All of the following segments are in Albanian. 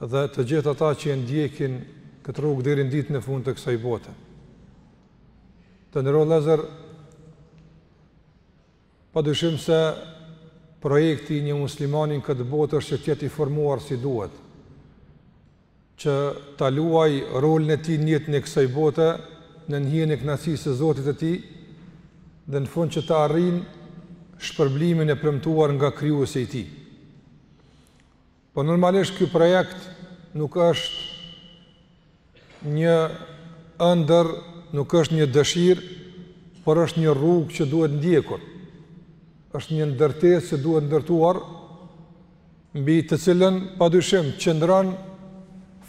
dhe të gjithë ata që e ndjekin këtë rrugë deri në ditën e fundit të kësaj bote. Të nderuar vëllezër, pa dyshim se projekti i një muslimani në këtë botë është që të jetë i formuar si duhet, që ta luajë rolin e tij në jetën e kësaj bote, nën hijen e kënaqësisë së Zotit të tij, dhe në fund që ta arrijë shpërblimin e premtuar nga krijuesi i tij. Po normalisht ky projekt nuk është një ëndër, nuk është një dëshirë, por është një rrugë që duhet ndjekur. Është një ndërtesë që duhet ndërtuar mbi të cilën pa dyshim qëndron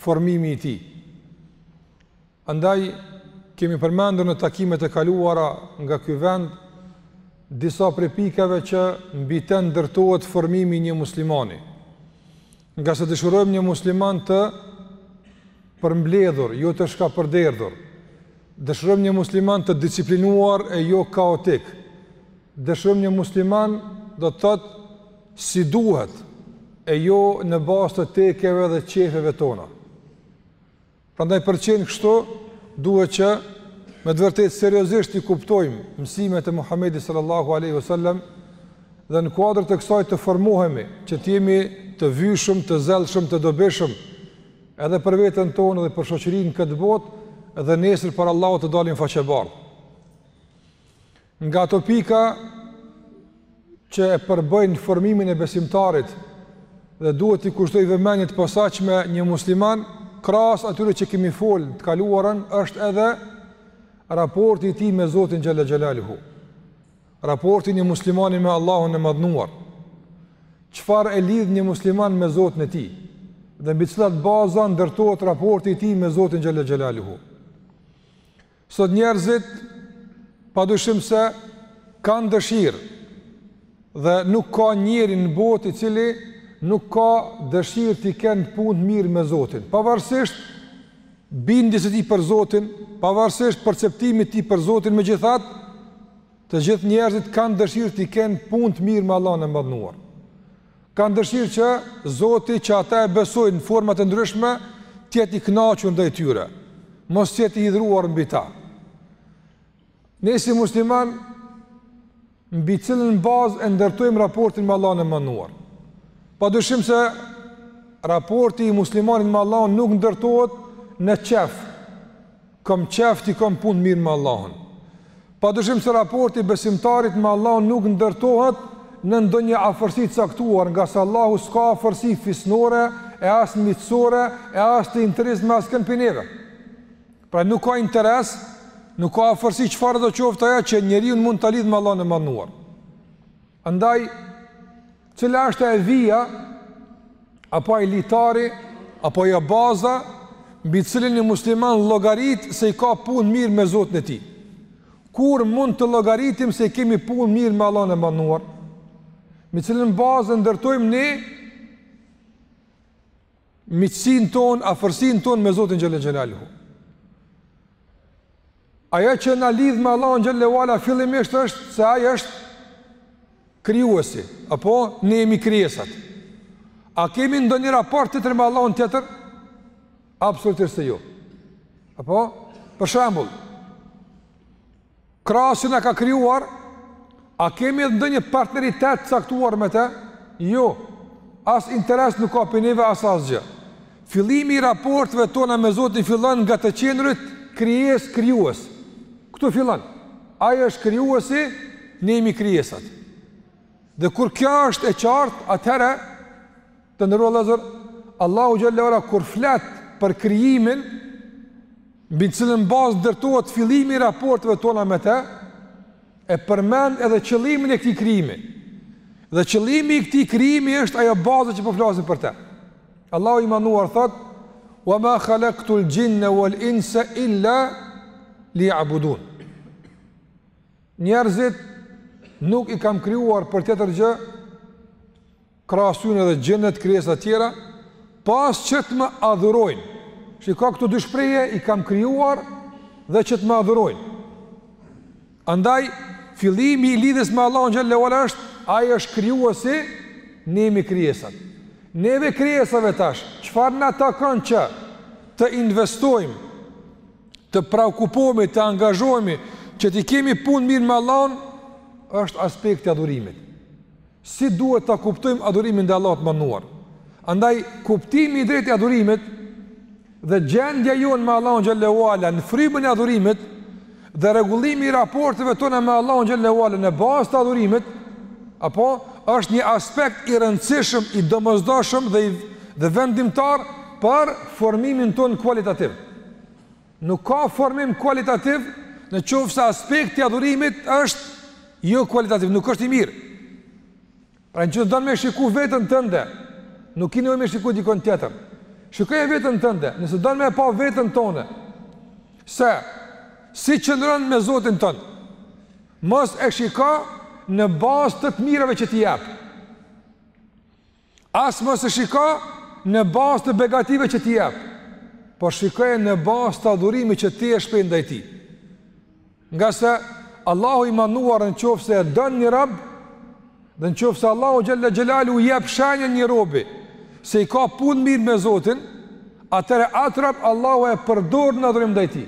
formimi i tij. Andaj, kemi përmendur në takimet e kaluara nga ky vend, disa prej pikave që mbi to ndërtohet formimi i një muslimani. Ngase dëshirojmë një musliman të përmbledhur, jo të shkapërderdhur, dëshirojmë një musliman të disiplinuar e jo kaotik, dëshirojmë një musliman do të thotë si duhet e jo në bazë të tekeve dhe qefeve tona. Prandaj për të qenë kështu, duhet që me të vërtetë seriozisht t'i kuptojmë mësimet e Muhamedit sallallahu alaihi wasallam dhe në kuadër të kësaj të formohemi, që të jemi të vyshëm, të zellshëm, të dobishëm edhe për veten tonë dhe për shoqërinë në këtë botë dhe nesër para Allahut të dalim faqebardhë. Nga ato pika që e përbëjnë formimin e besimtarit dhe duhet t'i kushtojë vëmendje të posaçme një musliman, krahas atyre që kemi fol në të kaluarën, është edhe raporti i tij me Zotin xhel-le xhelaluhu. Raporti i një muslimani me Allahun e Madhnuar. Çfarë e lidh një musliman me Zotin e tij? Dhe mbi cilat baza ndërtohet raporti i tij me Zotin xhel-le xhelaluhu? Sot njerëzit pa dyshim se kanë dëshirë dhe nuk ka njeri në botë i cili nuk ka dëshirë t'i ketë punët mirë me Zotin. Pavarësisht bindjes së tij për Zotin, pavarësisht perceptimit të tij për Zotin megjithatë, të gjithë njerëzit kanë dëshirë t'i kenë punët mirë me Allahun e madhnuar. Kanë dëshirë që Zoti që ata e besojnë në format e ndryshme të jetë i kënaqur ndaj tyre, mos të jetë i hidhëruar mbi ta. Ne si muslimanë mbi cilën bazë e ndërtojmë raportin me Allahun e madhnuar. Pa dyshim se raporti i muslimanit me Allahun nuk ndërtohet në qef. Kom qef t'i kom punët mirë me Allahun. Pa dyshim se raporti i besimtarit me Allahun nuk ndërtohet në ndonjë afërsi të caktuar, ngase Allahu s'ka afërsi fisnore e as miqësore e as të interesit me askënd prej neve. Pra nuk ka interes, nuk ka afërsi çfarëdo qoftë ajo që njeriun mund ta lidhë me Allahun e madhëruar. Andaj, cila është e vija, apo ai litari, apo ajo baza, mbi të cilën një musliman llogarit se i ka punët mirë me Zotin e tij. Kur mund të llogaritim se i kemi punët mirë me Allahun e madhëruar? Mbi cilën bazë ndërtojmë ne miqësinë tonë, afërsinë tonë me Zotin xhel-le xhelaluhu. Ajo që na lidh me Allahun xhel-le ue ala fillimisht është se ai është krijuesi, apo ne jemi krijesat. A kemi ndonjë raport tjetër me Allahun tjetër? Absolutisht se jo. Apo, për shambull, krahas që na ka krijuar, A kemi ndonjë partneritet të caktuar me të? Jo. As interes nuk ka prej neve as asgjë. Fillimi i raporteve tona me Zotin fillon nga të qenurit krijesë krijues. Këtu fillon. Ai është krijuesi, ne jemi krijesat. Dhe kur kjo është e qartë, atëherë të nderuar vëllezër, Allahu xhel-le ue ala kur flet për krijimin, mbi cilën bazë ndërtohet fillimi i raporteve tona me të, E përmend edhe qëllimin e këtij krijimi. Dhe qëllimi i këtij krijimi është ajo baza që po flasim për të. Allahu i madhëruar thotë: "Wa ma khalaqtu al-jinna wal-insa illa liya'budun." Njerëzit nuk i kam krijuar për tjetër gjë krahas tyre dhe xhinët, krijesa të tjera, pos që të më adhurojnë. Shikoji këto dy shprehje i kam krijuar dhe që të më adhurojnë. Andaj fillimi i lidhjes me Allahun xhel-le ue ala është ai është krijuesi ne jemi krijesat. Neve krijesave tash, çfarë na takon që të investojmë, të preokupohemi, të angazhohemi që t'i kemi punët mirë me Allahun, është aspekti i adhurimit. Si duhet ta kuptojmë adhurimin ndaj Allahut të Madhëruar? Andaj kuptimi i drejtë i adhurimit dhe gjendja jonë me Allahun xhel-le ue ala në frymën e adhurimit dhe rregullimi i raporteve tona me Allahun xhel-le ue ala në bazë të adhurimit apo është një aspekt i rëndësishëm, i domosdoshëm dhe i dhe vendimtar për formimin tonë kualitativ. Nuk ka formim kualitativ në qoftë se aspekti i adhurimit është jo kualitativ, nuk është i mirë. Pra n'qoftë se don me shiku vetën tënde, nuk ki nevojë me shiku dikon tjetër. Shikoje vetën tënde, nëse don me pa vetën tonde, se si qëndron me Zotin tënd, mos e shiko në bazë të të mirave që t'i jep. As mos e shiko në bazë të begative që t'i jep, por shikoje në bazë të adhurimit që ti e shpreh ndaj tij. Ngase Allahu i madhëruar në qofë se e don një rob, dhe në qofë se Allahu xhel-le xhelaluhu i jep shenjën një robi, se i ka punët mirë me Zotin, atëherë atë rob Allahu e përdor në adhurim ndaj tij.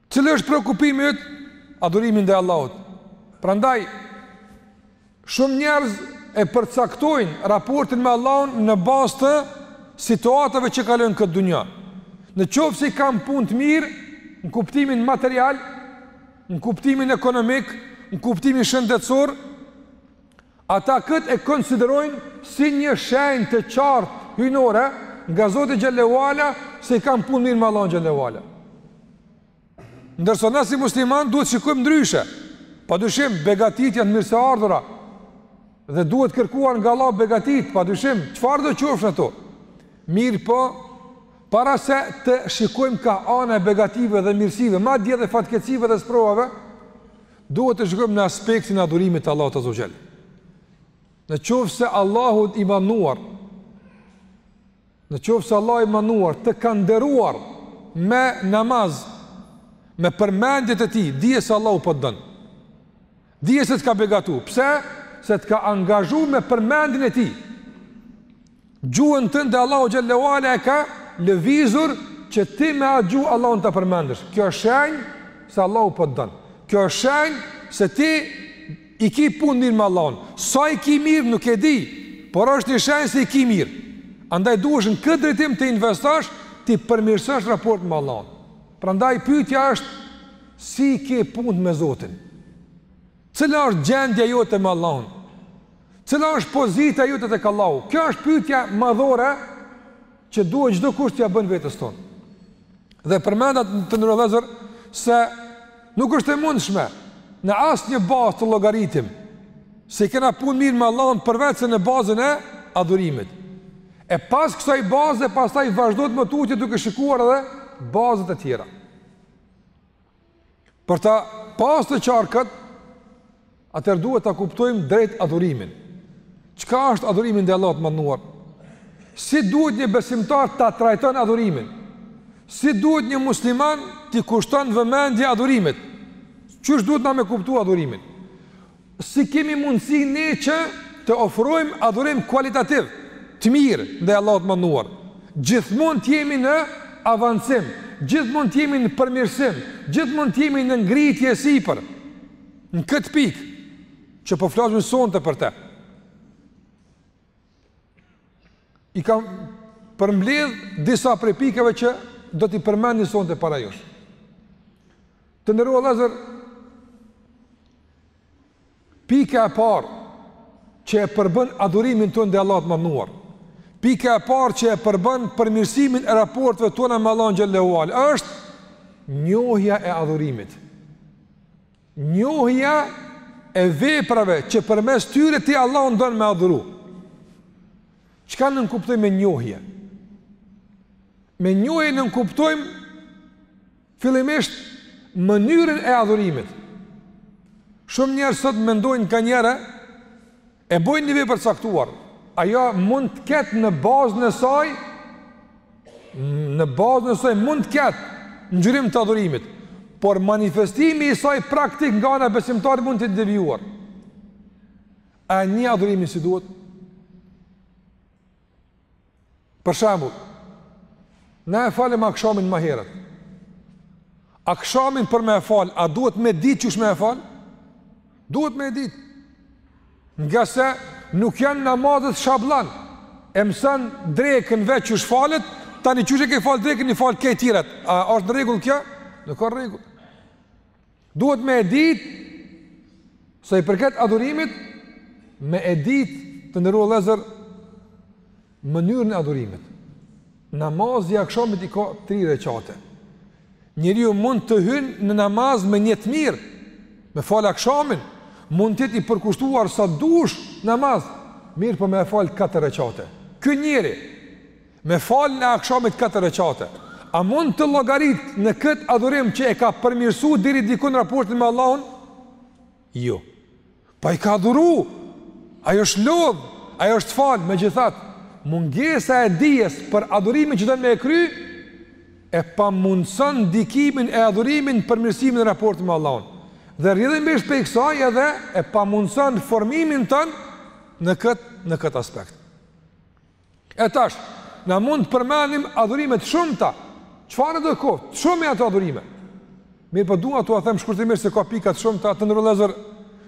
Cili është preokupimi yt? Adhurimi ndaj Allahut. Prandaj shumë njerëz e përcaktojnë raportin me Allahun në bazë të situatave që kalojnë n'këtë dunja. Në qoftë se i kanë punët mirë në kuptimin material, në kuptimin ekonomik, në kuptimin shëndetësor, Ata këtë e konsiderojnë si një shenjë të qartë hyjnore nga Zoti xhel-le ue ala se i kanë punët mirë me Allahun xhel-le ue ala. Ndërsa na si musliman duhet të shikojmë ndryshe. Padyshim begatitë janë të mirëseardhura dhe duhet kërkuar nga Allahu begatitë, padyshim çfarëdo qofshin ato. Mirëpo, para se të shikojmë kah ana e begative dhe mirësive, madje edhe fatkeqësive dhe sprovave, Duhet të shikojmë në aspektin e adhurimit të Allahut azze ue xhel. Në qoftë se Allahu i madhëruar, në qoftë se Allahu i madhëruar të ka nderuar me namaz, me përmendje të tij, dije se Allahu po të don. Dije se të ka begatu. Pse? Se të ka angazhu me përmendjen e tij. Gjuhën tënde Allahu xhel-le ue ala e ka lëvizur që ti me atë gjuhë Allahun ta përmendësh. Kjo është shenjë se Allahu po të don. Kjo është shenjë se ti i ki punët mirë me Allahun. Sa i ki mirë nuk e di, por është një shenjë se i ki mirë. Andaj duhesh në këtë drejtim të investosh, t'i përmirësosh raportet me Allahun. Prandaj pyetja është si i ke punët me Zotin? Cila është gjendja jote me Allahun? Cila është pozita jote tek Allahu? Kjo është pyetja madhore që duhet çdokush t'ia bën vetes tonë. Dhe përmenda të nderuar vëllezër se nuk është e mundshme në asnjë bazë të llogaritim se i kena punët mirë me Allahun përveçse në bazën e adhurimit. E pas kësaj baze, pastaj vazhdohet më tutje duke shikuar edhe bazët e tjera. Për ta pas të qartë këtë, atëherë duhet ta kuptojmë drejt adhurimin. Çka është adhurimi ndaj Allahut të madhnuar? Si duhet një besimtar ta trajton adhurimin? Si duhet një musliman t'i kushton vëmendje adhurimit? Qysh duhet na me kuptu adhurimin? Si kemi mundësi ne që të ofrojmë adhurim kualitativ, të mirë ndaj Allahut të Madhnuar? Gjithmonë të jemi në avancim, gjithmonë të jemi në përmirësim, gjithmonë të jemi në ngritje sipër. Në këtë pikë që po flasim sonte për te. i kam përmbledh disa prej pikave që do t'i përmend një sonde para jush. Të nderuar vllezër, pika e parë që e përbën adhurimin tonë ndaj Allahut të madhnuar, pika e parë që e përbën përmirësimin e raporteve tona me Allahun xhele ue ala, është njohja e adhurimit. Njohja e veprave që përmes tyre ti Allahun don me adhuru. Çka nënkuptojmë me njohje? Me njohje nënkuptojmë fillimisht mënyrën e adhurimit. Shumë njerëz sot mendojnë ka njerë e bojnë një vepër të caktuar, ajo mund të ketë në bazën e saj në bazën e saj mund të ketë ngjyrim të adhurimit, por manifestimi i saj praktik nga ana besimtarit mund të jetë devijuar. A e njeh adhurimin si duhet? Për shembull, na e falim akshamin ma herët. Akshamin për më e fal, a duhet me ditë qysh me e fal? Duhet me ditë. Ngase nuk janë namazet shabllon E mson drekën veç qysh falet Tani qysh e ke falë drekën i falë krejt tjerat A është në rregull kjo? Nuk ka rregull Duhet me e ditë, sa i përket adhurimit, me e ditë të nderuar vllezër, mënyrën e adhurimit. Namazi i akshamit i ka tri rekate. Njeriu mund të hynë në namaz me nijet të mirë, me falë akshamin, mund të jetë i përkushtuar sa dush n'namaz, mirëpo po me e falë katër rekate. Ky njeri, Me faljen e akshamit katër rekate, a mund të llogarit në këtë adhurim që e ka përmirësuar deri dikun raportin me Allahun? Jo. Po ai ka adhuru, ai është lodh, ai është fal, megjithatë, mungesa e dijes për adhurimin që don me e kry, e pamundëson ndikimin e adhurimit n'përmirësimin e raportit me Allahun. Dhe rrjedhimisht prej kësaj edhe e pamundëson formimin tonë në këtë, në këtë aspekt. E tash, na mund t'i përmendim adhurimet e shumta, çfarëdo qoftë, shumë janë ato adhurime. Mirëpo dua t'ua them shkurtimisht se ka pika të shumta, të nderuar vëllezër,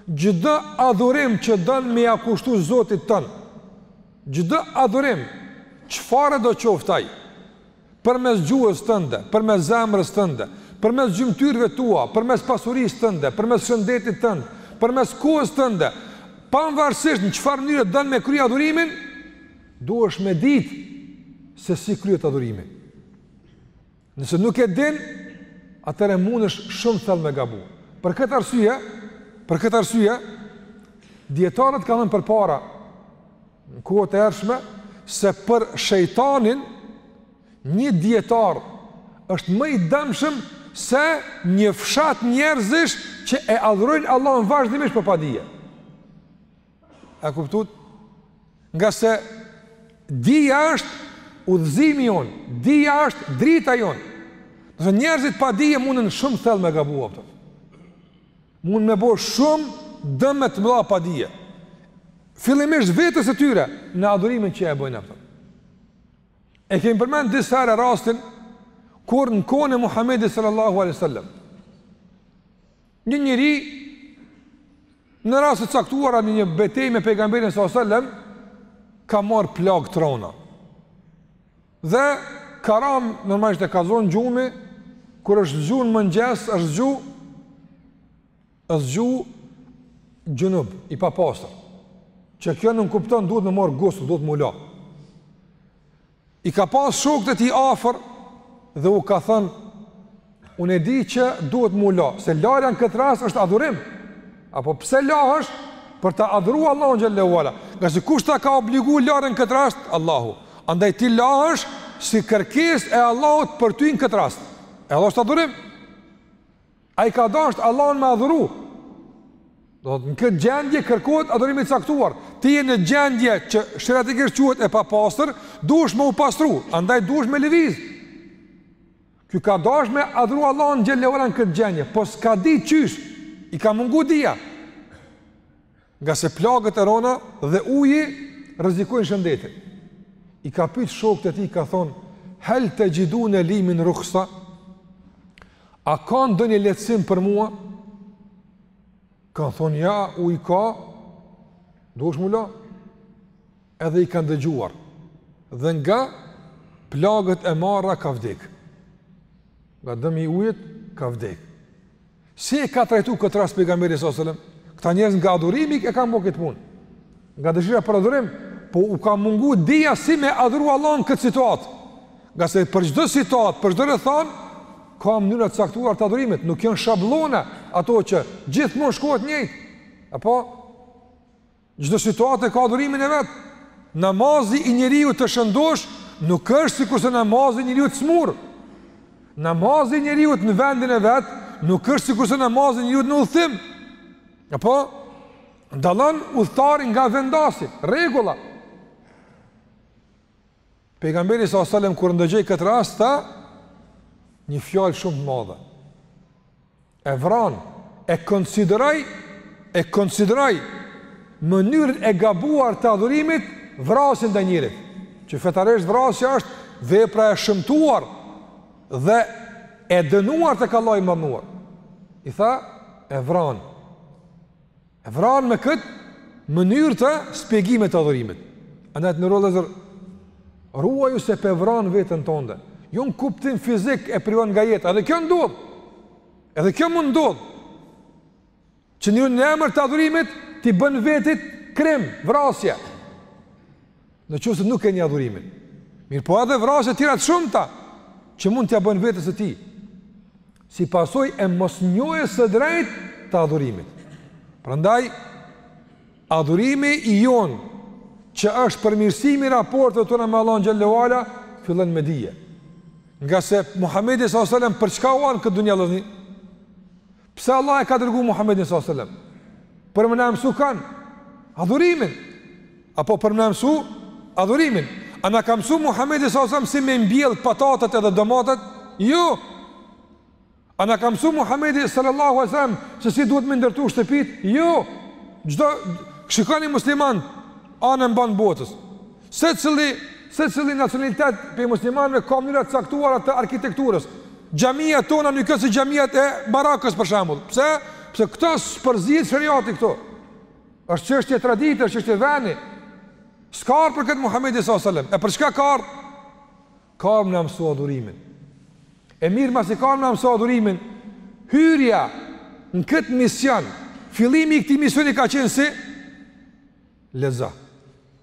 çdo adhurim që don me ia kushtu Zotit tënd, çdo adhurim, çfarëdo qoftë ai, Përmes gjuhës tënde, përmes zemrës tënde, përmes gjymtyrëve tua, përmes pasurisë tënde, përmes shëndetit tënd, përmes kohës tënde, pavarësisht në çfarë mënyre don me krye adhurimin, duhesh me ditë se si kryhet adhurimi. Nëse nuk e din, atëherë mundesh shumë thellë me gabu. Për këtë arsye, për këtë arsye, dietarët kanë thënë përpara Në kohët e hershme se për shejtanin një dietar është më i dëmshëm se një fshat njerëzish që e adhurojnë Allahun vazhdimisht por pa dije. A kuptuat? Ngase dija është udhëzimi jonë, dija është drita jonë. Nëse njerëzit pa dije mundën shumë thellë me gabu. Mund me bo shumë dëme të mëdha pa dije. Fillimisht vetës e tyre në adhurimin që e bëjnë ato. E kemi përmend disa herë rastin kur në kohën e Muhammedit sallallahu alaihi wasallam. Një njeri në rast të caktuar në një betejë me pejgamberin sallallahu alaihi wasallam ka marr plagë të rona. Dhe ka ra normalisht e ka zonë gjumi, kur është zgju në mëngjes, është zgju, është zgju gjunub, i papastër. Që kjo nënkupton duhet me marrë gusël, duhet m'u la. I ka pasë shokët e tij afër dhe u ka thënë, Unë e di që duhet m'u la, se larja në këtë rast është adhurim. Apo pse lahesh? Për ta adhuru Allahun xhel-le ue ala. Ngase kush ta ka obligu larjen në këtë rast? Allahu. Andaj ti lahesh si kërkesë e Allahut për ty në këtë rast. Edhe është adhurim. Ai ka dashtë Allahun me adhuru. Dhe në këtë gjendje kërkohet adhurim i caktuar. Ti je në gjendje që sheriatikisht quhet e papastër, duhesh me u pastru. Andaj duhesh me lëvizë. Ky ka dashtë me adhuru Allahun xhel-le ue ala në këtë gjendje, po s'ka di qysh, i ka mungu dija. Ngase plagët e rona dhe uji rrezikojnë shëndetin. I ka pytë shokët e tij, ka thonë, hel texhidune li min ruhsa, a ka ndonjë lehtësim për mua? Kanë thonë, jo, ujë ka, duhesh m'u la. Edhe i kanë dëgjuar dhe nga plagët e marra ka vdek. Nga dëmi i ujit ka vdek. Si e ka trajtu këtë rast pejgamberi sallallahu alajhi wasallam? Këta njerëz nga adhurimi e kanë bo këtë punë. Nga dëshira për adhurim, po u ka mungu dija si me adhuru Allahun në këtë situatë. Ngase për çdo situatë, për çdo rrethan, ka mënyra të caktuar të adhurimit, nuk janë shablona ato që gjithmonë shkohet njëjtë. Apo Çdo situatë ka adhurimin e vet. Namazi i njeriut të shëndosh nuk është sikurse namazi i njeriut të smur. Namazi i njeriut në vendin e vet nuk është sikurse namazi i njeriut në udhtim. Apo dallon udhtari nga vendasi, rregulla. Pejgamberi s.a.s. kur ndëgjoi këtë rast tha një fjalë shumë të madhe. e vran, e konsideroi, e konsideroi mënyrën e gabuar të adhurimit vrasjen ndaj njerit. Që fetarisht vrasja është vepra e shëmtuar dhe e dënuar tek Allahu i madhnuar. I tha, e vran. Vranë me këtë mënyrë të spjegimit të adhurimit. Andaj të nderuar vllezër, ruaju se pe vranë veten tënde. Jo në kuptim fizik e privon nga jeta, edhe kjo ndodh. Edhe kjo mund ndodh. Që njeriu në emër të adhurimit t'i bën vetit krim, vrasje. Në qoftë se nuk e njeh adhurimin. Mirëpo edhe vrasje tjera të shumta, që mund t'ja bënë vetes së tij. Si pasojë e mosnjohjes së drejt të adhurimit. Prandaj, adhurimi i jonë, që është përmirësimi i raporteve tona me Allahun xhele ve ala, fillon me dije. Ngase Muhammedi s.a.s. për çka ka ardh në këtë dunja vllazni? Pse Allahu e ka dërgu Muhammedin s.a.s. Për me na msu kanë adhurimin. Apo për me na msu adhurimin. A na ka mësu Muhammedi s.a.s. si me mbjellë patatet edhe domatet? Jo. A na ka mësu Muhammedi s.a.s. se si duhet me ndërtu shtëpit? Jo. Çdo, shikoni musliman, anembanë botës. Secili, secili nacionalitet prej muslimanëve ka mënyra të caktuara të arkitekturës. Xhamiat tona nuk janë si xhamiat e Barakës për shembull. Pse? Se këtu s'përzihet sheriati këtu. Është çështje tradite, është çështje veni. S'ka ardh për këtë Muhamedi sallallahu alajhi wasallam. E për çka ka ardh? Ka ardh me na msu adhurimin. E mirë masi ka ardh me na msu adhurimin. Hyrja në këtë mision, fillimi i këtij misioni ka qenë si? Lexo.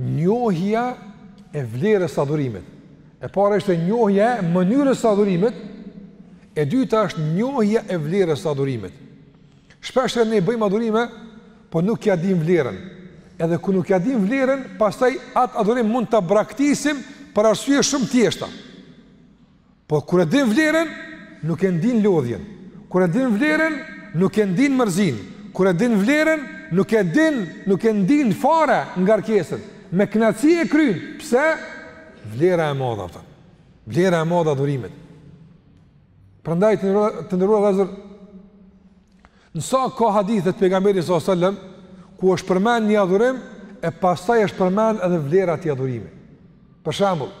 Njohja e vlerës së adhurimit. E para ishte njohja e mënyrës së adhurimit, e dyta është njohja e vlerës së adhurimit. Shpesh ne bëjmë adhurime, po nuk ja dimë vlerën. Edhe kur nuk ja dimë vlerën, pastaj atë adhurim mund ta braktisim për arsye shumë të thjeshta. Po kur e din vlerën, nuk e ndin lodhjen. Kur e din vlerën, nuk e ndin mërzinë. Kur e din vlerën, nuk e din, nuk e ndin fare ngarkesën. Me kënaqësi e kryen. Pse? Vlera e madhe, a kupton. Vlera e madhe e adhurimit. Prandaj të nderuar vëllezër Sa ka hadithe të pejgamberit sallallahu alajhi wasallam ku është përmend një adhurim e pastaj është përmend edhe vlera e atij adhurimi. Për shembull,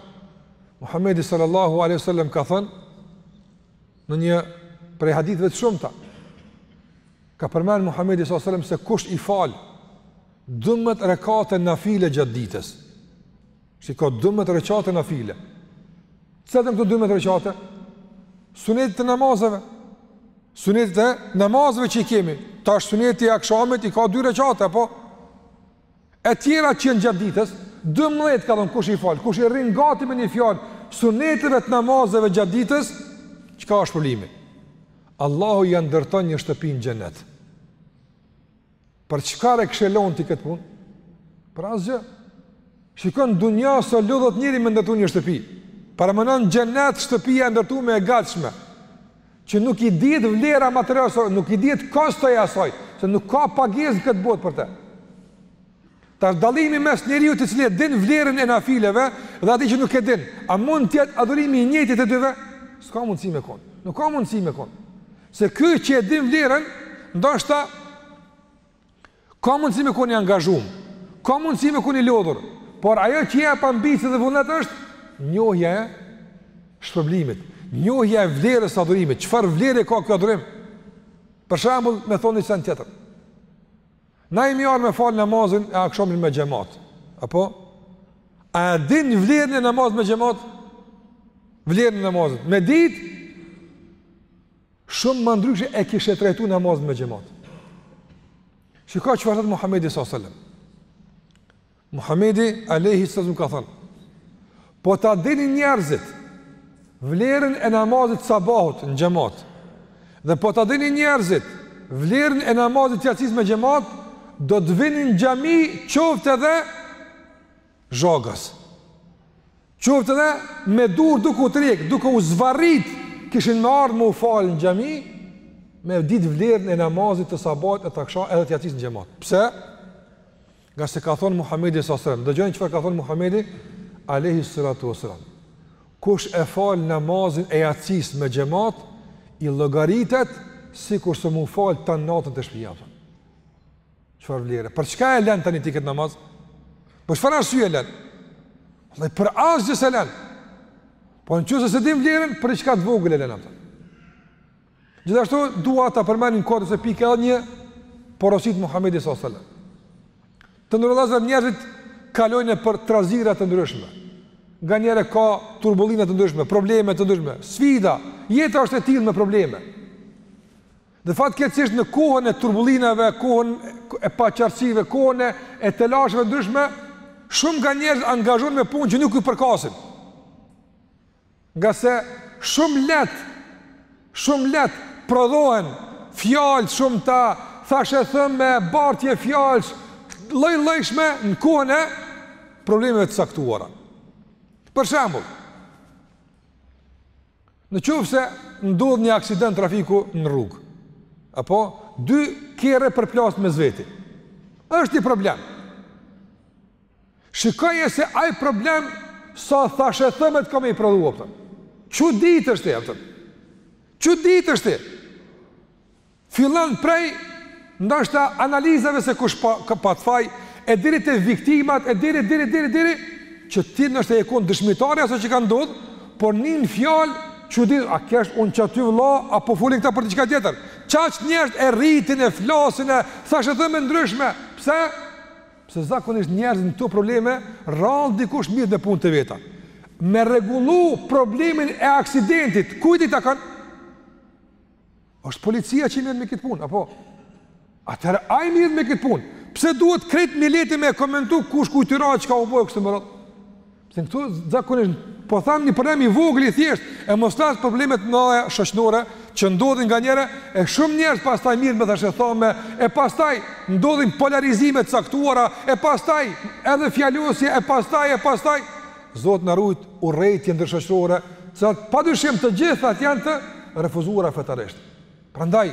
Muhamedi sallallahu alajhi wasallam ka thënë në një prej haditheve të shumta ka përmend Muhamedi sallallahu alajhi wasallam se kush i fal 12 rekate nafile gjatë ditës Shiko, i ka 12 rekate nafile. Cilat janë këto 12 rekate? Sunetet e namazeve. Sunetet e namazeve që i kemi. Tash suneti i akshamit, i ka 2 rekate, apo? E tjera që janë gjatë ditës, 12 ka thënë kush i fal, kush i rrin gati me një fjalë, suneteve të namazeve gjatë ditës, çka është shpërblimi? Allahu ja ndërton një shtëpi në xhenet. Për çfarë e kishe lanë ti këtë punë? Për asgjë. Shiko n'dunja sa lodhet njeri me ndërtu një shtëpi. Paramendo në xhenet shtëpia e ndërtume e gatshme. Që nuk i dihet vlera materiale asaj, nuk i dihet kostoja asaj, se nuk ka pagesë në këtë botë për te. Tash dallimi mes njeriut i cili e din vlerën e nafileve dhe atij që nuk e din, a mund të jetë adhurimi i njëjti i të dyve? S'ka mundësi me kon. Nuk ka mundësi me kon. Se ky që e din vlerën, ndoshta ka mundësi me kon i angazhum. Ka mundësi me kon i lodhur, por ajo që i jep ambicie dhe vullnet është njohja e shpërblimit, njohja e vlerës së adhurimit, çfarë vlere ka ky adhurim? Për shembull, me thonë një sen tjetër. Na jemi ardh me fal namazin e akshomit me xhamat. Apo a e din vlerën e namazit me xhamat? Vlerën e namazit. Me ditë shumë ma ndryshe e kishte trajtu namazin me xhamat. Shiko çfarë thot Muhamedi sallallahu alaihi wasallam. Muhamedi alejhi selam ka thënë: Po ta dinin njerëzit vlerën e namazit të sabahut në xhamat. Dhe po ta dinin njerëzit vlerën e namazit të jacisë me xhamat, do të vinin në xhami qoftë edhe zhagas. Qoftë edhe me durë duke u tërhjek, duke u zvarrit, kishin me ardh me u fal në xhami me ditë vlerën e namazit të sabahut e t'aksha, edhe të jacisë në xhamat. Pse? Nga se ka thonë Muhammedi s.a.s. Dëgjoni çfarë ka thonë Muhammedi Alehi sallatu wasallam. Kush e fal namazin e jacisë me xhamat i llogaritet sikurse m'u fal tan natën te shpia. Çfarë vlere? Për çka e lën tani ti kët namaz? Për çfarë arsye e lën? Dhe për asgjë s'e lën. Po në qoftë se e dim vlerën, për çka të vogël e lën atë? Gjithashtu dua ta përmend në këtë pikë edhe një porosi t'Muhamedit sallallahu alajhi wasallam. Të nderuar vëllezër njerëzit kalojnë për trazira të ndryshme. Nganjëherë ka turbullina të ndryshme, probleme të ndryshme, sfida, jeta është e tillë me probleme. Dhe fatkeqësisht në kohën e turbullinave, kohën e paqartësive, kohën e telasheve të ndryshme, shumë nga njerëz angazhohen me punë që nuk iu përkasin. Ngase shumë leht, shumë leht prodhohen fjalë shumta, thashetheme bartje fjalësh, lloj-llojshme në kohën e problemeve të caktuara. Për shembull, në qoftë se ndodh një aksident trafiku në rrugë, apo dy kerre përplasen mes veti, është një problem. Shikoje se ai problem sa thashethemet ka me i prodhu, a kupton. Çudi është, a kupton. Çudi është e. Fillon prej, ndoshta analizave se kush pa, ka pat faj, e deri te viktimat, e deri, deri, deri, deri, që ti ndoshta je kon dëshmitar i asaj që ka ndodhë, por nin fjalë, çudit, a kesh unë qaty vla, apo folin këta për diçka tjetër. Qaq njerëz e rritin, e flasin, e thashetheme t'ndryshme. Pse? Pse zakonisht njerëzit në këto probleme rrallë dikush merret me punë të veta. Me rregullu problemin e aksidentit, kujt i takon? Është policia që merret me këtë punë, apo? Atëherë ai merret me këtë punë. Pse duhet krejt mileti me komentu kush ku qysh çka u bo kështu me radhë? Se në këtu zakonisht, po thamë një problem i vogël i thjeshtë, e mos flas problemet mdha shoqnore, që ndodhin nganjëherë, e shumë njerëz pastaj merren me thashethame, e pastaj ndodhin polarizime t'caktuara, e pastaj edhe fjalosje, e pastaj, e pastaj, Zot na rujt, urrejtje ndërshoqnore, se atë pa dyshim të gjitha janë të refuzuara fetarisht. Prandaj,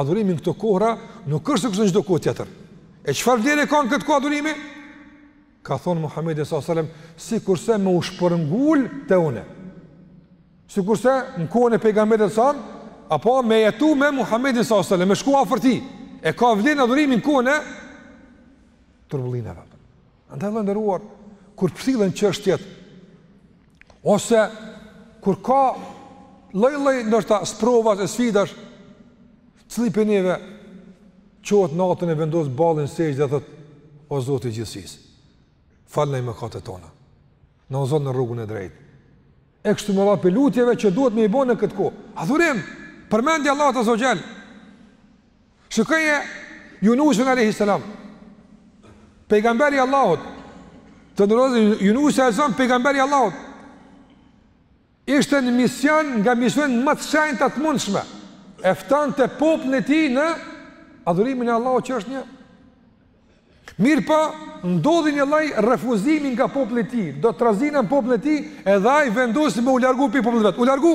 Adhurimi në këto kohëra nuk është sikurse në çdo kohë tjetër. E çfarë vlere ka në këtë kohë adhurimi? Ka thonë Muhamedi sallallahu alajhi wasallam, sikurse me u shpërngul te unë. Sikurse në kohën e pejgamberit sa apo me jetu me Muhamedin sallallahu alajhi wasallam, me shku afër tij. E ka vlerën adhurimi në kohën e turbullinave. Andaj vëllai nderuar, kur pështillen çështjet ose kur ka lloj-lloj ndoshta sprova e sfidash, cili prej neve çohet natën e vendos ballin sexhde dhe thotë, o Zot i gjithësisë, falna mëkatet tona, na udhëzo në rrugën e drejtë. E kështu me radhë prej lutjeve që duhet me i bo në këtë kohë. Adhurim, përmendja Allahut azze ve xhel. Shikoje Junusin alejhi selam. Pejgamber i Allahut. Të nderuar, Junus alejhi selam pejgamber i Allahut. Ishte në mision nga misionet më të shenjta të mundshme. E ftonte popullin e tij në adhurimin e Allahut që është një. Mirëpo, ndodhi një lloj refuzimi nga populli i tij, do trazira në popullin e tij, edhe ai vendosi me u largu prej popullit vet, u largu!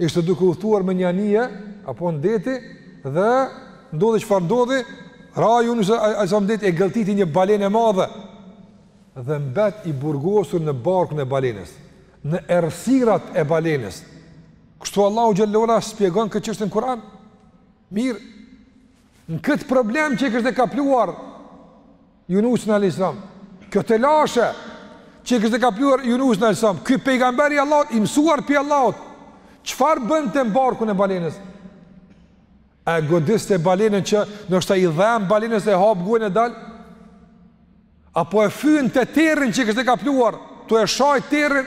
Ishte duke udhëtuar me një anije apo në det dhe ndodhi çfarë ndodhi, ra Junus alejhi selam n'det, e gëlltiti një balenë e madhe dhe mbet i burgosur në barkun e balenës, në errësirat e balenës. Kështu Allahu xhelle ue ala shpjegon këtë çështje n'Kur'an. Mirë. Në këtë problem që e kishte kapluar Junusin alejhi selam. Kjo telashe që e kishte kapluar Junusin alejhi selam, ky pejgamber i Allahut i mësuar pi Allahut, çfarë bënte n'barkun e balenës? A godiste balenën që ndoshta i dhemb balenës e hap gojën e del? Apo e fyente terrin që e kishte kapluar, tu e sha terrin?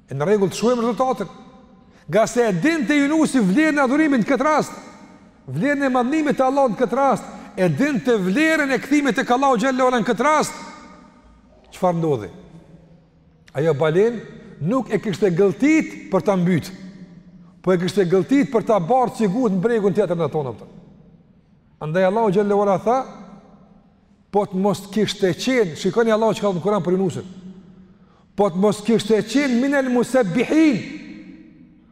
E në rregull të shohim rezultatin. Ngase e dinte Junusi vlerën e adhurimit në këtë rast, vlerën e madhnimit të Allahut në këtë rast, e dinte vlerën e kthimit tek Allahu xhelle ue ala në këtë rast. Çfarë ndodhi? Ajo balenë nuk e kishte gëlltit për ta mbyt. Po e kishte gëlltit për ta bart sigurt në bregun tjetër n'anën përtej. Andaj Allahu xhelle ue ala tha, Po të mos kishte qenë, shikoni Allahu çka tha në Kuran për Junusin, po të mos kishte qenë minel musebbihin,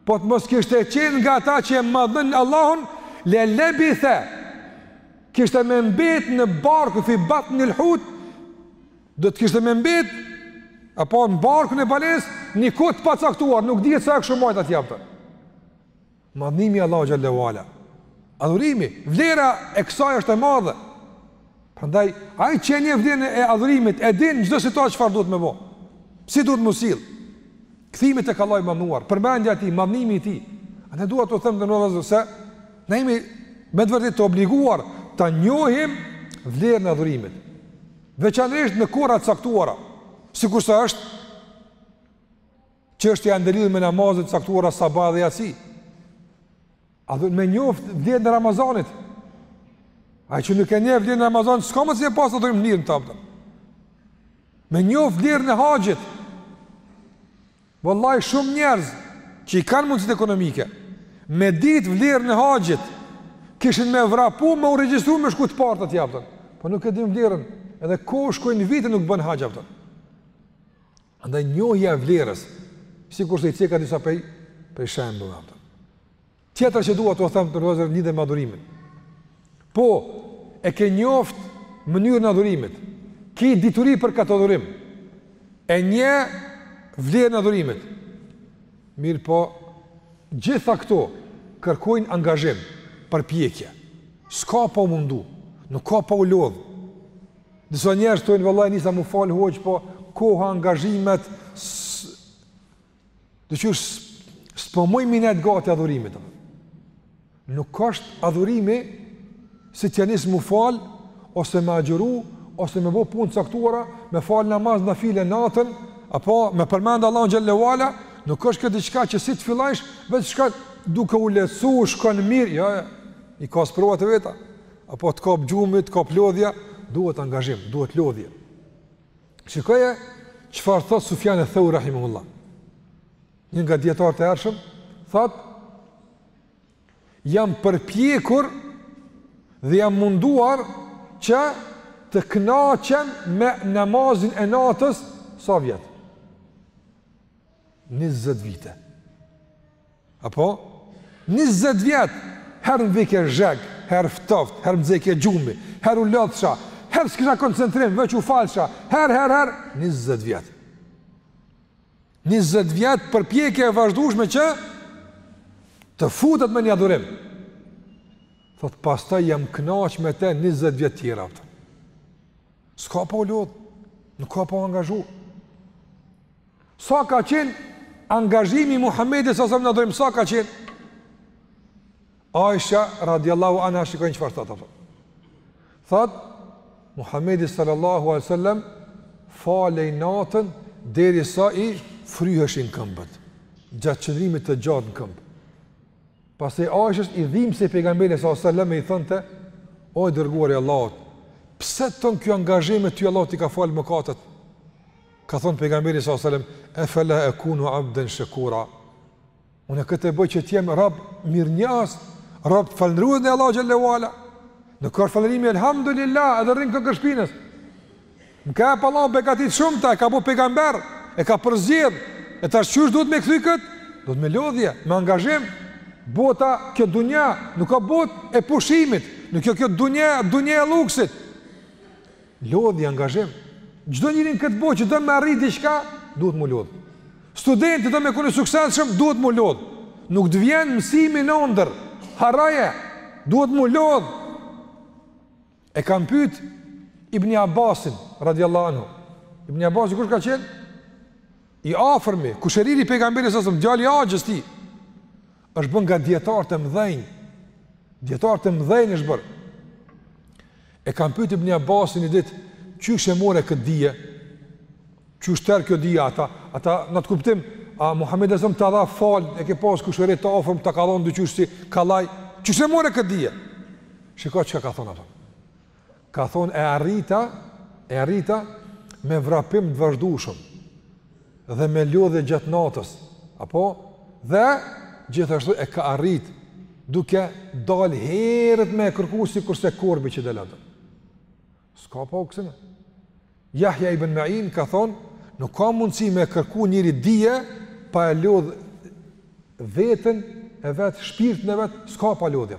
po të mos kishte qenë nga ata që e madhnojnë Allahun, le lebithe, kishte me mbet në bark, fi batnil hut, do të kishte me mbet, apo në barkun e balenës, një kohë të pacaktuar, nuk dihet sa e kishte majt atë jabëtër. Madhnimi i Allahut xhelle ue ala. Adhurimi, vlera e kësaj është e madhe. Prandaj ai që e njeh vlerën e adhurimit e din çdo situatë çfarë duhet me bo. Si duhet m'u sjell. Kthimi tek Allahu i madhnuar, përmendja e tij, madhnimi i tij. Andaj dua t'ju them të nderuar se ne jemi me të vërtetë të obliguar ta njohim vlerën e adhurimit. Veçanërisht në kohra të caktuara, sikurse është Çështja e ndërlidhur me namazet e caktuara sabah edhe jaci. A do me njoft vlerën e Ramazanit? Ai që nuk e njeh vlerën e Ramazanit, s'ka me e pas dëm njerin, a kupton. Me njoft vlerën e haxhit. Vallahi shumë njerëz që i kanë mundësitë ekonomike. Me ditë vlerën e haxhit, kishin me vrapu, me u registru me shku të parët atje, a kupton. Po nuk e dim vlerën, edhe ka shkojnë vitet nuk bën haxh, a kupton. Andaj njohja e vlerës, sikurse i ceka disa prej prej shembujve ato. Tjetra që dua t'u them të rrozë lidhë me me adhurimin. Po, e ke njoft mënyrën e adhurimit. Ki dituri për këtë adhurim. E njeh vlerën e adhurimit. Mirëpo, gjitha këto kërkojnë angazhim, përpjekje. S'ka pa u mundu, nuk ka pa u lodhë. Disa njerëz thonë vallai nisa m'u fal hoxhë, po koha angazhimet do të thush s'po më ngjitet gati adhurimit. Nuk është adhurimi se si t'ia nis m'u fal ose me agjëru ose me bë punë caktuara, me fal namaz nafile natën apo me përmend Allahun xhelle ue ala, nuk është kjo diçka që si të fillojsh, vetë shkon duke u lehtësu, shkon mirë, jo, jo. I ka sprovat e veta. apo të kap gjumi, të kap lodhja, duhet angazhim, duhet lodhje. Shikoje, çfarë thotë Sufjan eth-Theuri, rahimehullah. Një nga dijetarët e hershëm, thotë, jam përpjekur dhe jam munduar që të kënaqem me namazin e natës, sa vjet? 20 vite. Apo? 20 vjet, herë më vike zheg, herë ftoft, herë më zeke gjumi, herë u lodhsha, herë s'kisha koncentrim, veç u falsha, herë, herë, herë, 20 vjet. 20 vjet përpjekje e vazhdushme që të futet në një adhurim. Thotë, pastaj jam knaq me te 20 vjet tjera. S'ka pa u lodhë, nuk ka pa u angazhu. Sa ka qenë angazhimi i Muhamedit a.s. në adhurim sa ka qenë? Aisha radiallahu anha shikoni çfarë thotë ajo. Thotë, Muhamedi sallallahu alaihi wasallam falej natën derisa i fryheshin këmbët, gjatë qëndrimit të gjatë në këmbë. Pastaj Aishes i dhimbsej pejgamberi sallallahu alaihi wasallam i thonte, o i dërguar i Allahut, pse tan kjo angazhim e ty Allahu t'i ka fal mëkatet? Ka thënë pejgamberi sallallahu alajhi wasallam, "E fela e kunu abden shekura" Unë këtë e bëj që të jem rob mirënjohës, rob falënderues ndaj Allahu xhel-le ue ala. Nuk osht falënderimi elhamdulillah, edhe rrin kokërr shpinës. I ka pa Allahu begatitë e shumta, e ka bo pejgamber, e ka përzgjedh. E tash qysh duhet me kthy kët? Duhet me lodhje, me angazhim. Bota kjo dunja, nuk o botë e pushimit, nuk o kjo dunja, dunja e luksit. Lodhje, angazhim. Çdo njeri në këtë botë që don me arrit diçka, duhet mu lodh. Studenti do me kon i suksesshëm, duhet mu lodh. Nuk të vjen mësimi n'ondërr. Harroje, duhet mu lodh. E kanë pyet Ibn Abbasin radhiyallahu anhu. Ibn Abbas kush ka qenë? I afërmi, kushëriri i pejgamberit sallallahu alajhi wasallam, djali i axhës tij. është bërë nga dijetarët e mdhenj, dijetarët e mdhenj është bërë. E kanë pyt Ibn Abbasin një ditë, qysh e more këtë dije, qysh tërë kjo dije ata, ata në atë kuptim, a Muhammedi alejhi selam ta dha falas, e ke pasë kushëri të ofërt, të ka dhonë diqysh si kollaj, qysh e more këtë dije. Shiko çka ka thonë ato. Ka thonë, e arrita, e arrita me vrapim të vazhdueshëm, dhe me lodhje gjatë natës, apo, dhe gjithashtu e ka arrit, duke dalë herët me e kërku sikurse korbi që del atë. S'ka pa kësi. Jahja ibn Ma'in ka thonë, Nuk ka mundësi me kërku njëri dije pa e lodh veten e vet, shpirtin e vet, s'ka pa lodhje.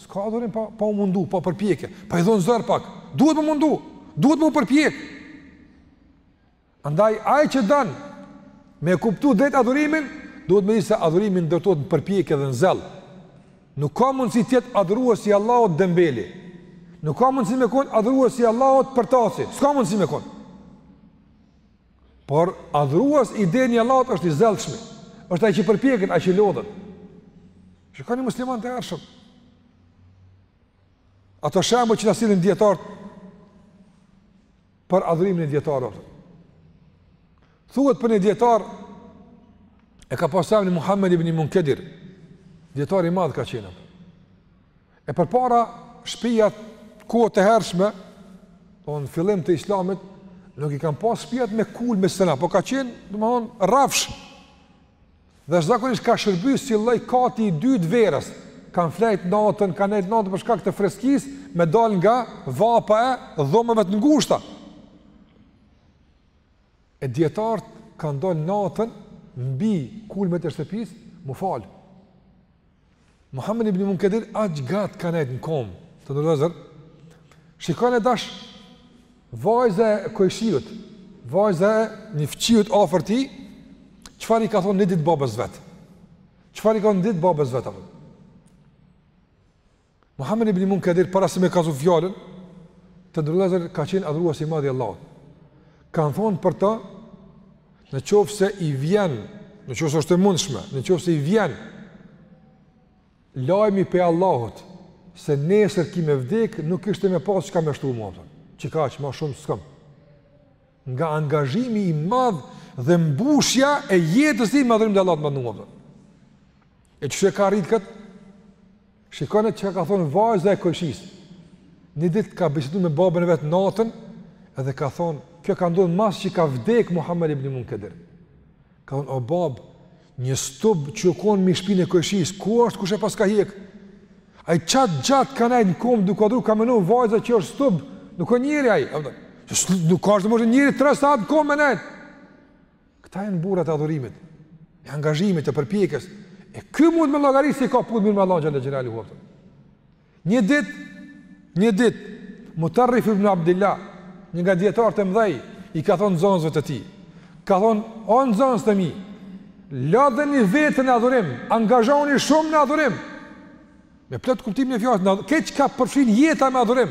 S'ka adhurim pa, pa u mundu, pa përpjekje, pa i dhonë zor pak. Duhet m'u mundu, duhet m'u përpjek. Andaj, ai që don me kuptu drejt adhurimin, duhet me di se adhurimi ndërtohet në përpjekje dhe në zell. Nuk ka mundësi të jetë adhurues i Allahut dembeli. Nuk ka mundësi me kon adhurues i Allahut përtaci. S'ka mundësi me kon. Por adhurues i denjë i Allahut është i zellshmi. Është ai që përpjeket, ai që lodhet. Shikoni muslimanët e hershëm. Ato shembuj që na sjellin dijetarët për adhurimin e dijetarëve. Thuhet për një dijetar, e ka pas emnin Muhammed ibni Munkedir, dijetar i madh ka qenë. E përpara, shpijat, kohët e hershme, në fillim të islamit, nuk i kanë pas shpijat me kulm me sena, po ka qenë, domethonë, rrafsh. Dhe zakonisht ka shërby si lloj kati i dytë, verës, kanë flejt natën, kanë nejt natën për shkak të freskisë, me dal nga vapa e dhomave të ngushta. E dijetarët kanë dal natën mbi kulmet e shtëpisë, mu fal. Muhammed ibn Munkadir aq gjatë ka nejt në kom të nderuar vëllezër, shikoni tash vajza e kojshiut, vajza e një fqiut afër tij, çfarë i ka thonë një ditë babës vet? Çfarë i ka thonë një ditë babës vet? Apër? Muhammed ibn Munkadir para se me kallzu fjalën, të nderuar vëllezër ka qenë adhurues i madh i Allahut. Kanë thonë për ta, në qoftë se i vjen, në qoftë se është e mundshme, në qoftë se i vjen, lajmi prej Allahut, se nesër ki me vdek, nuk kishte me pasë çka me shtu ma, qekaq, ma shumë s'kam. Nga angazhimi i madh dhe mbushja e jetës tij me adhurim ndaj Allahut të madhnuar, E qysh e ka arritë këtë? Shikoni ç'ka thonë vajza e kojshisë. Një ditë ka bisedu me babën e vet natën, edhe ka thonë, kjo ka ndodhë mas që ka vdekë Muhammed ibn Munkedir. Ka thonë, o babë, një stub që u kon mbi shpinë e kojshisë, ku është, kush e paska hjekë? Ai qaq gjatë ka nejtë në komë duke adhuru, ka menu vajza që është stub, nuk o njeri ai. Nuk ka është të mështë njeri tre sahat në komë me nejtë. Këta janë burrat e adhurimit, e angazhimit, e përpjekjes. E ky mund me llogari se i ka punët mirë me Allahun xhel-le xhelaluhu, a kupton. Një ditë, një ditë Mutarrif ibn Abdullah, një nga dietarët e mëdhej, i ka thonë nxonësve të tij. Ka thonë, "O nxonësit e mi, lodheni veten në adhurim, angazhoni shumë në adhurim." Me plot kuptimin e fjalës, krejt çka përfshin jeta me adhurim.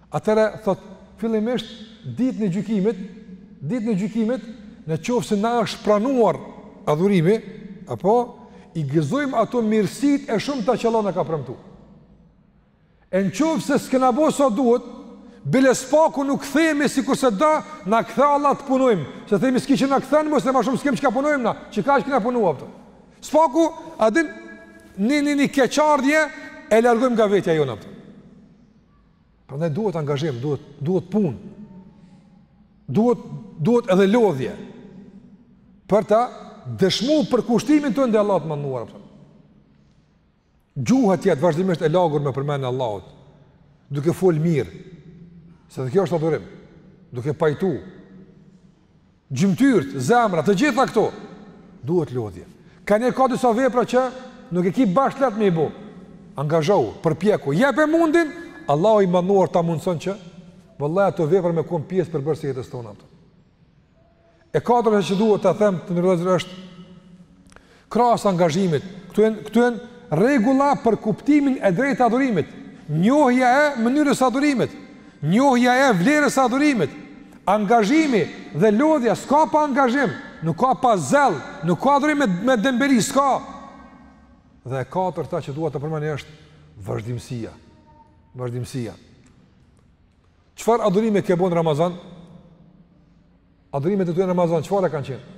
Atëherë thotë, fillimisht ditën e gjykimit, ditën e gjykimit, në qoftë se na është pranuar adhurimi, apo i gëzojmë ato mirësitë e shumta që Allahu na ka premtu. E në qoftë se s'kena bo sa duhet, bile së paku nuk themi sikurse të na kthe Allahu të punojmë, se themi s'ki ç'na kthen mo, se ma shumë s'kem çka punojmë na, qekaq kena punu, a kupton. Së paku, a din, një një një keqardje, e largojmë nga vetja jonë, a kupton. Prandaj duhet angazhim, duhet duhet punë. Duhet duhet edhe lodhje për ta dëshmu përkushtimin tënd ndaj Allahut të madhnuar. Gjuha të jetë vazhdimisht e lagur me përmendjen e Allahut, duke folë mirë, se dhe kjo është adhurim, duke pajtu, Gjymtyrët, zemra, të gjitha këto duhet lodhje. Kanjëherë ka disa vepra që nuk e ki bash lehtë me i bo. Angazhohu, përpjeku, jep e mundin, Allahu i madhnuar ta mundëson që, vallahi ato vepra me kon pjesë përbërëse e jetës tonë ato. E katërta që duhet ta them të nderuar vëllezër është Krahas angazhimit, këto janë rregulla për kuptimin e drejtë të adhurimit, njohja e mënyrës së adhurimit, njohja e vlerës së adhurimit, angazhimi dhe lodhja s'ka pa angazhim, nuk ka pa zell, nuk ka adhurim me, me dembeli, s'ka. Dhe e katërta që dua të përmendi është vazhdimësia. Vazhdimësia. Çfarë adhurime ke bo n'Ramazan? Adhurime e tua në Ramazan, çfarë kanë qenë?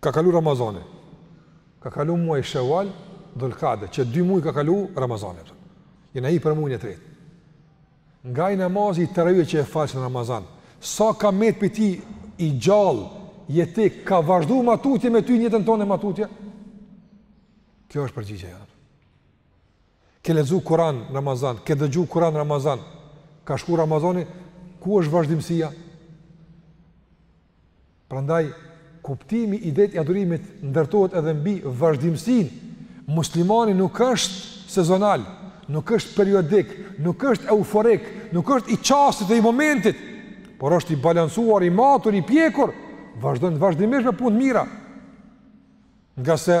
Ka kalu Ramazani, ka kalu muaji Sheval, Dhulkade, që dy muaj ka kalu Ramazani. Jena hi për muajin e tretë. Nga ai namazi i teravive që e falshe në Ramazan, sa ka met prej tij i gjallë, jetik, ka vazhdu matutje me ty një ton e matutje? Kjo është përgjigjja. Ke lexu Kuran në Ramazan, ke dëgju Kuran në Ramazan, ka shku Ramazani, ku është vazhdimësia? Prandaj, kuptimi i drejtë i adhurimit ndërtohet edhe mbi vazhdimësinë. Muslimani nuk është sezonal, nuk është periodik, nuk është euforik, nuk është i çastit dhe i momentit, por është i balancuar, i matur, i pjekur, vazhdon vazhdimisht me punë të mira. Ngase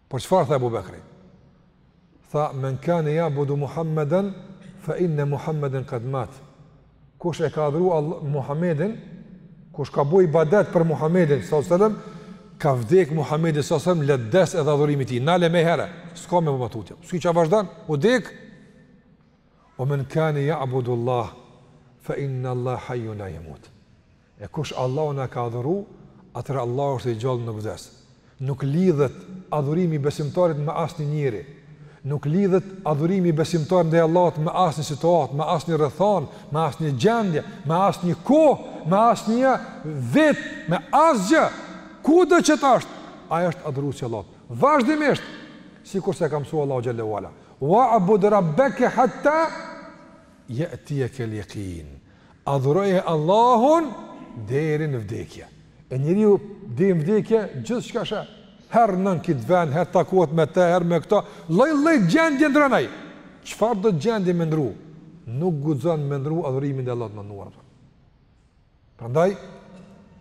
Por çfarë tha Abu Bekri? Tha, men kane ja'budu Muhammeden, fa inne Muhammeden kad mat. Kush e ka adhru Allah, Muhammeden, kush ka bo ibadet për Muhammeden, s.a.s. ka vdek Muhammeden, s.a.s. le des edhe adhurimi i tij, nale menjëherë, s'ka më me bo ma tutje. S'ki çka vazhdon, u dek, ue men kane ja'budu Allah, fa inne Allah hajjun la jemut. E kush Allahun e ka adhuru, atëherë Allahu është i gjallë nuk vdes. Nuk lidhet adhurimi i besimtarit me asnjë njeri. Nuk lidhet adhurimi i besimtarit ndaj Allahut me asnjë situatë, me asnjë rrethanë, me asnjë gjendje, me asnjë kohë, me asnjë vit, me asgjë. Kudo që të është, ai është adhurues i Allahut. Vazhdimisht, sikurse ka mësu Allahu xhel-le ue ala. Wa'bud rabbaka hatta ya'tiyaka al-yaqin. Adhuroje Allahun deri në vdekje. E njeriu deri në vdekje gjithçka është. Herë n'atë, n'kit vend, herë takohet me të, herë me këta, lloj-lloj gjendje ndrron ai. Çfarëdo gjendje me ndrru? Nuk guxon me ndrru adhurimin ndaj Allahut të madhnuar. Prandaj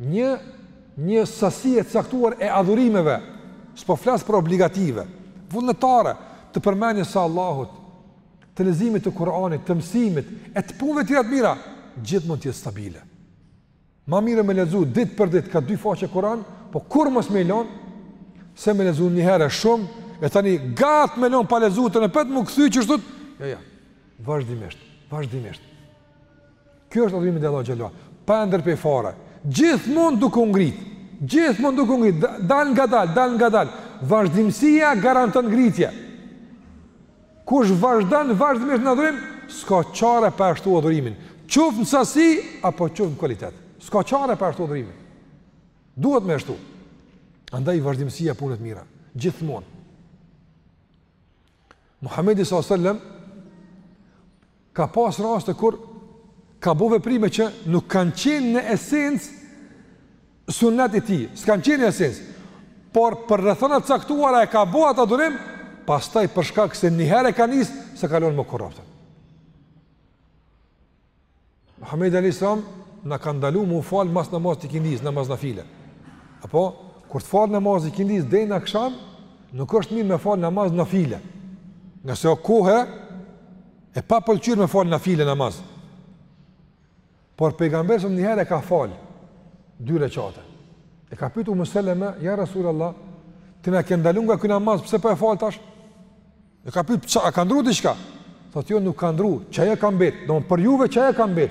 Një një sasi e caktuar e adhurimeve, s'po flas për obligative, vullnetare, të përmendjes së Allahut, të leximit të Kur'anit, të mësimit e të punëve tjera të mira, gjithmonë të jetë stabile. Ma mirë me lexu ditë për ditë ka dy faqe Kur'an, po kurrë mos me i lon se me lexu një herë shumë e tani gat me lon pa lexu, tani apet me u kthy qeshtu. Jo jo. Vazhdimisht, vazhdimisht. Kjo është adhurimi ndaj Allahut xhele ue ala, pa e ndërpre fare, gjithmonë duke u ngrit, gjithmonë duke u ngrit, dalngadal, dalngadal, vazhdimësia garanton ngritje, kush vazhdon, vazhdimisht në adhurim, s'ka çare pa e shtu adhurimin, qoftë në sasi, apo qoftë në kualitet, s'ka çare pa e shtu adhurimin, duhet me e shtu, andaj vazhdimësia e punëve të mira, gjithmonë, Muhamedi sallallahu alaihi wasallam ka pas raste kur ka bo veprime që nuk kanë qenë në esencë sunnet i tij, s'kanë qenë në esencë. Por për rrethana të caktuara e ka bo atë adhurim, pastaj për shkak se një herë e ka nis, s'e ka lon më kurrë. Muhammedi alejhi selam na ka ndalu m'u fal mas namazit të ikindisë, namaz nafile. Apo kur të fal namazin e ikindisë deri në aksham, nuk është mirë me fal namaz nafile. Ngase o kohë e papëlqyer me fal nafile namaz. Por pejgamberi alejhi selam njëherë e ka fal dy rekate. E ka pyet Ummu Seleme, ja Rasulullah, ti na ke ndalu nga ky namaz, pse po e fal tash? E ka pyet pse a ka ndru diçka? Thotë jo nuk ka ndru, qajo ka mbet, do për juve qajo ka mbet.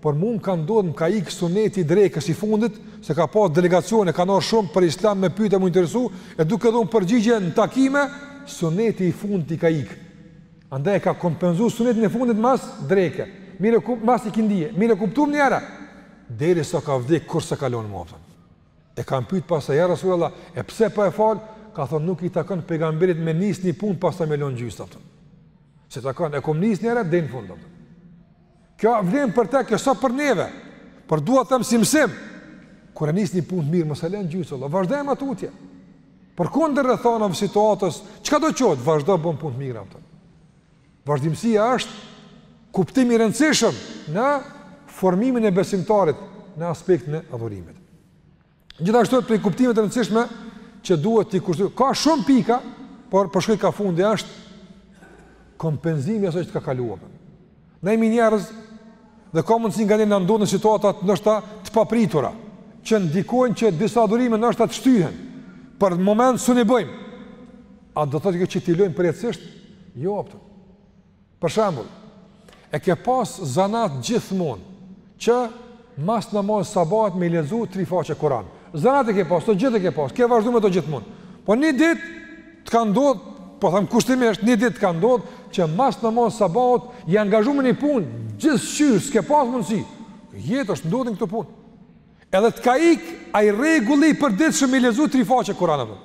Por mu m'ka ndodh, më ka ik suneti i drekës i fundit, se ka pas delegacione, kanë ardh shumë për islam me pyet, m'u interesu, e duke dhënë përgjigje në takime, suneti i fundit i ka ik. Andaj e ka kompenzu sunetin e fundit mas dreke. Mirë, mas ikindie. Mirë e kuptum? Njëherë. Derisa ka vdek kurrë s'e ka lon më E kanë pyet pastaj ja Resulallah, e pse po e fal? Ka thonë nuk i takon pejgamberit me nis një punë pastaj me lon gjysë apten. S'i takon e kom nis njëherë deri në fund apten. Kjo vlen për te, kjo s'o për neve. Por dua të them si mësim. Kur e nis një punë të mirë, mos e lënë gjysë vlla. Vazhdoje ma tutje. Përkundër rrethanave, situatës, çkado qoftë. Vazhdo bën punë të mirë apten. Vazhdimësia është kuptim i rëndësishëm në formimin e besimtarit në aspektin e adhurimit. Gjithashtu prej kuptimet e rëndësishme që duhet t'i kushtu. Ka shumë pika, por po shkoj ka fundi është kompenzimi i asaj që të ka kaluar. Na jemi njerëz dhe ka mundësi nganjëherë na ndodhin situata të ndoshta të papritura, që ndikojnë që disa adhurime ndoshta të shtyhen për moment s'un i bëjmë. A do të thotë kjo që t'i lojmë përjetësisht? Jo, apten. Për shambull, e ke pas zanat gjithmonë që mas namazit të sabahut me i lexu tri faqe Kuran. Zanat e ke pas, të gjithë e ke pas, ke vazhdu me të gjithmonë. Po një dit të ka ndodhë, po them kushtimisht, një dit të ka ndodhë që mas namazit të sabahut i angazhu me një punë, gjithqysh, s'ke pas mundësi. Jetë është ndodhin këto punë. Edhe të ka ikë, ai rregulli i përditshëm me i lexu tri faqe Kuran. Apten.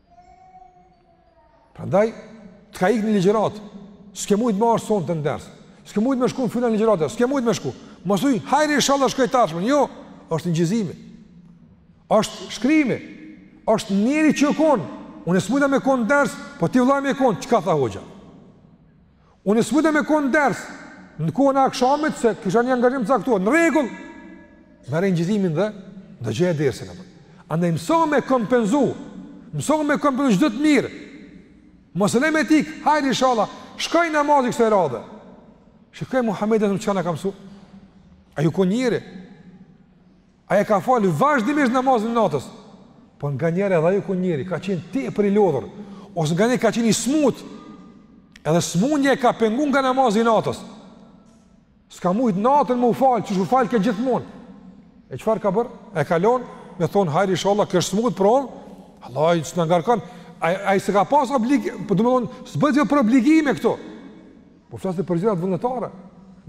Prandaj, të ka ikë një ligjëratë, s'ke mujtë me ardhë sonte në ders, s'ke mujtë me shku në filan ligjëratë, s'ke mujtë me shku, mos thuj, hajr inshallah shkoi tashmë, jo, është inçizimi, është shkrimi, është njëri që u konë, unë e s'mujta me konë në ders, po ti vlla je konë, çka tha hoxha? Unë s'mujta me kon në ders në kohën e akshamit se kisha një angazhim të caktuar. Në rregull. Merre inçizimin dhe dëgjoje dersin. Andaj mëso me kompenzu. Mëso me kompenzu çdo të mirë. Mos e le me t'ik, hajr inshallah. Shkoi namazi kësaj radhe. Shikoje Muhamedin çka na ka mësu. Ai u kon njeri. Ai e ka falë vazhdimisht namazin e natës. Po nganjëherë edhe ai u kon njeri, ka qenë tepër i lodhur, ose nganjëherë ka qenë i smut, edhe smundja e ka pengu nga namazi i natës. S'ka mujtë natën me u falë, qysh u falke gjithmonë. E çfarë ka bërë? E ka lonë, me thonë, hajr inshallah, kesh i smut, për onë, Allahu s'na ngarkon, ai s'e ka pas obligim, po domethonë, s'bëhet fjalë për obligime këtu, Po flasim për gjërat vullnetare.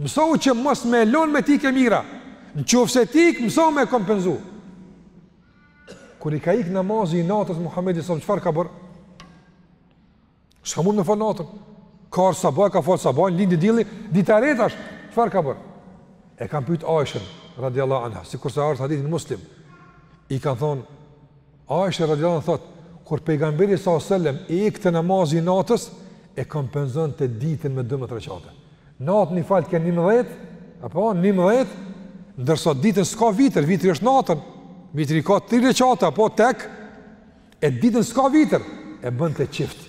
Mësohu që mos me lën me t'ik e mira. Në qoftë se t'ikë, mësohu me kompenzu. Kur i ka ikë namazi i natës Muhammedit sëmë, çfarë ka bërë? S'ka mund me falë natën? Ka ardh sabahu, ka falë sabahun, lindi dielli, dita e re tash, çfarë ka bërë? E kanë pytë Ajshën, radiallahu anha, sikurse ardh te hadithi në Muslim, i kanë thonë, Aisha radijallahu anha thotë, Kur pejgamberi sallallahu alajhi wasallam i ikte namazi i natës, e kompenzonte ditën me 12 rekate. Natën i falke 11, apo 11, ndërsa ditën s'ka vitër, vitri është natën. Vitri i ka 3 rekate apo tek e ditën s'ka vitër, e bënte çift.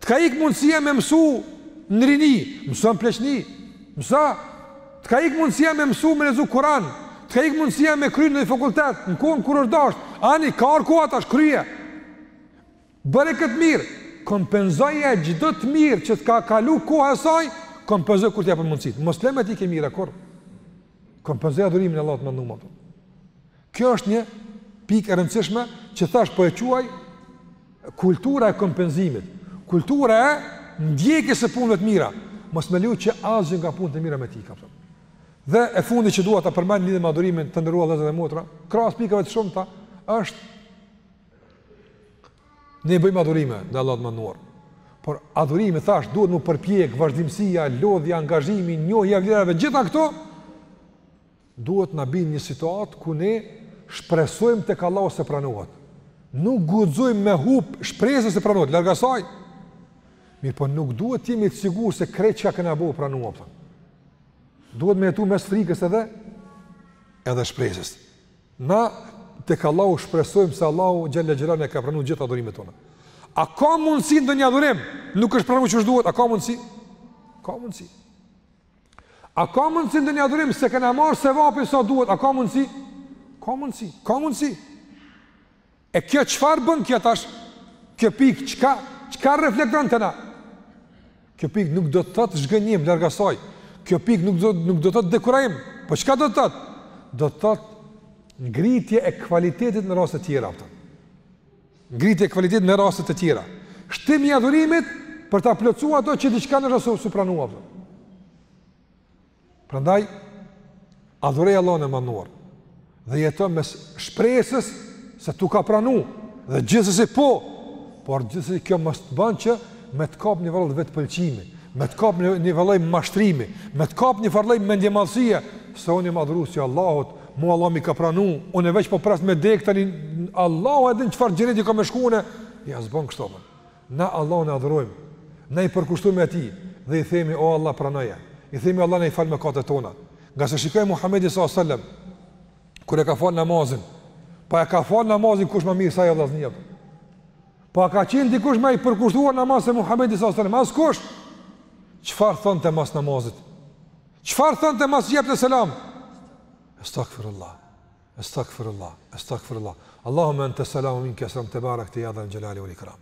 Të ka ikë mundësia me mësu në rini, mëso në pleqni, mëso, të ka ikë mundësia me mësu me lexu Kuran, të ka ikë mundësia me kry ndonjë fakultet, në kohën kur është dasht, ani, ka ardh koha tash, kryje. Bëre këtë mirë, kompenzoja çdo të mirë që të ka kalu koha e saj, kompenzoja kur të jepen mundësitë. Mos le me t'ik e mira kurrë, kompenzoje adhurimin e Allahut më në më Kjo është një pikë e rëndësishme që thash po e quaj kultura e kompenzimit, kultura e ndjekjes së punëve të mira, mos me leju që asgjë nga punët e mira me ti kapsoj. Dhe e fundi që dua ta përmend lidhur me adhurimin të nderuar vëllezër dhe motra, krahas pikave të shumta është ne bëjmë adhurime ndaj Allahut të madhëruar. Por adhurimi thash duhet me u përpjek vazhdimësia, lodhja, angazhimi, njohja e vlerave, gjitha këto Duhet të na bijn një situatë ku ne shpresojmë tek Allahu se pranohet. Nuk guxojmë me hup shpresën se pranohet, larg asaj. Mirpo nuk duhet të jemi të sigurt se krejt çka kena bo u pranu. Duhet me jetu mes frikës edhe edhe shpresës. Na tek Allahu shpresojmë se Allahu xhele xhelaluhu na i ka pranu gjithë adhurimet tona. A ka mundësi ndonjë adhurim nuk është pranu qysh duhet, a ka mundësi? Ka mundësi. A ka mundësi ndonjë adhurim s'e kena marrë sevapin sa duhet? A ka mundësi? Ka mundësi, ka mundësi. E kjo çfarë bën kjo tash? Kjo pikë çka çka reflekton te na? Kjo pikë nuk do të thotë zhgënjim larg asaj. Kjo pikë nuk do nuk do të thotë dekurajim. Po çka do të thotë? Do të thotë ngritje e kvalitetit në raste të tjera. Ngritje kvaliteti në raste të tjera. Shtim i adhurimit për ta plotësuar ato që diçka në rast s'u pranu. Prandaj adhuroje Allahun e madhëruar dhe jeto mes shpresës se t'u ka pranu dhe gjithsesi po, por gjithsesi kjo mos të bën që me të kap një farë lloj vetëpëlqimi, me të kap një farë lloj mashtrimi, me të kap një farë lloj mendjemadhësie se unë jam adhurues i Allahut, Mu Allahu m'i ka pranu, unë veç po pres me dek tani, Allahu e din çfarë xheneti kam me shku, jo, s'bon kështu apën. Na Allahun e adhurojmë, na i përkushtohemi tij, dhe i themi, o Allah pranoje, i themi Allah na i fal mëkatet tona. Ngase shikoj Muhammedin s.a.s. Kur e ka falë namazin, po a e ka falë namazin kush ma mirë se ai, salallahu alejhi ve selem. Po a ka qenë dikush ma i përkushtuar në namaz se Muhammedi s.a.s. Askush, çfarë thonte mas namazit? Çfarë thënte masi jepte selam? Estagfirullah, estagfirullah, estagfirullah. Allahume ente selamu ve minke selam tebarakte ja dhel xhelali vel ikram.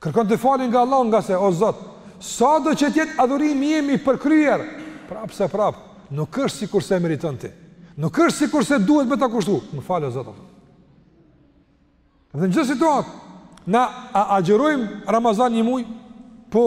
Kërkonte falje nga Allahu ngase, o Zot, sado që të jetë adhurimi jem i përkryer, prapë se prapë, nuk është sikurse meriton ti, nuk është sikurse duhet me ta kushtu, më fal, o Zot. Dhe në çdo situatë, na agjërojmë Ramazan një muj, po,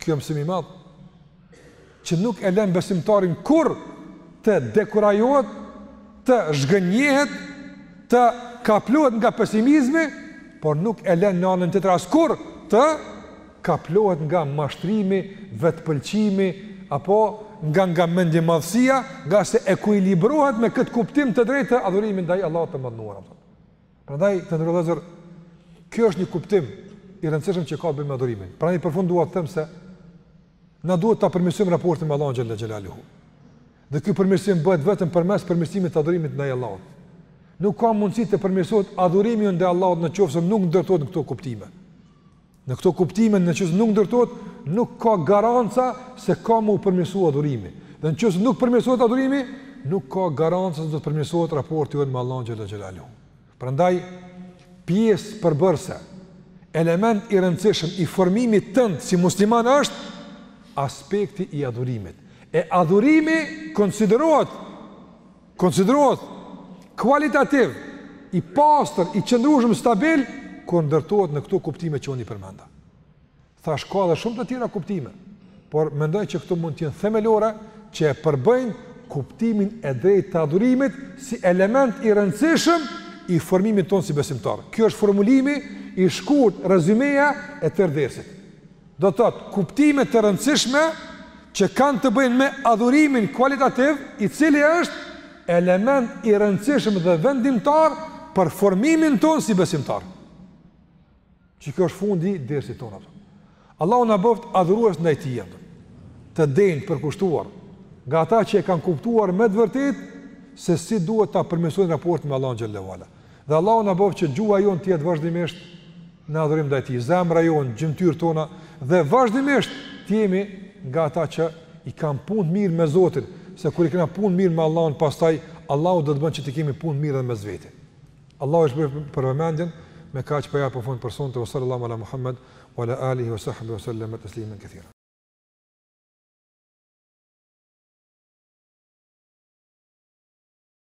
Kjo mësim i madh, që nuk e len besimtarin kurrë të dekurajohet, të zhgënjehet, të kaplohet nga pesimizmi, por nuk e len në anën tjetër as kurrë të kaplohet nga mashtrimi, vetëpëlqimi, apo nga nga mendjemadhësia, ngase ekuilibrohet me këtë kuptim të drejtë të adhurimit ndaj Allahut të madhëruar. Prandaj të nderuar vëllezër, kjo është një kuptim i rëndësishëm që ka të bëjë me adhurimin. Prandaj për fund dua të them se na duhet ta përmirësojmë raportin me Allahun xhele xhelaluhu. Dhe ky përmirësim bëhet vetëm përmes përmirësimit të adhurimit ndaj Allahut. Nuk ka mundësi të përmirësohet adhurimi ndaj Allahut në qoftë se nuk ndërtohet në këto kuptime. Në këto kuptime në qoftë se nuk ndërtohet, nuk ka garanca se ka me u përmirësu adhurimi. Dhe në qoftë se nuk përmirësohet adhurimi, nuk ka garanca se do të përmirësohet raporti jonë me Allahun xhel-le xhelaluhu. Prandaj pjesë përbërëse, element i rëndësishëm i formimit tënd si musliman është aspekti i adhurimit. E adhurimi konsiderohet Konsiderohet kualitativ i pastër, i qëndrueshëm, stabil kur ndërtohet në këto kuptime që unë i përmenda. Thashë ka edhe shumë të tjera kuptime, por mendoj që këto mund të jenë themelore që e përbëjnë kuptimin e drejtë të adhurimit si element i rëndësishëm i formimit tonë si besimtarë. Kjo është formulimi i shkurt, rezumeja e tërë dersit. do të thotë kuptime të rëndësishme që kanë të bëjnë me adhurimin kualitativ, i cili është element i rëndësishëm dhe vendimtar për formimin tonë si besimtarë. Qe kjo është fundi i dersit tonë. Allahu na bëftë adhurues ndaj Tij. Të denjë përkushtuar nga ata që e kanë kuptuar me të vërtetë se si duhet ta përmirësojnë raportin me Allahun xhel-le ue ala. Dhe Allahu na bëftë që gjuha jonë të jetë vazhdimisht në adhurim ndaj Tij, zemra jonë, gjymtyrët tona dhe vazhdimisht të jemi nga ata që i kanë punët mirë me Zotin, se kur i kena punët mirë me Allahun, pastaj Allahu do të bën që t'i kemi punët mirë edhe mes vete. Allahu ju shpërbleftë për vëmendjen, me kaq po i jap fund për sonte wa sallallahu ala Muhammed wa ala alihi wa sahbihi wa sallam tasliman kathira.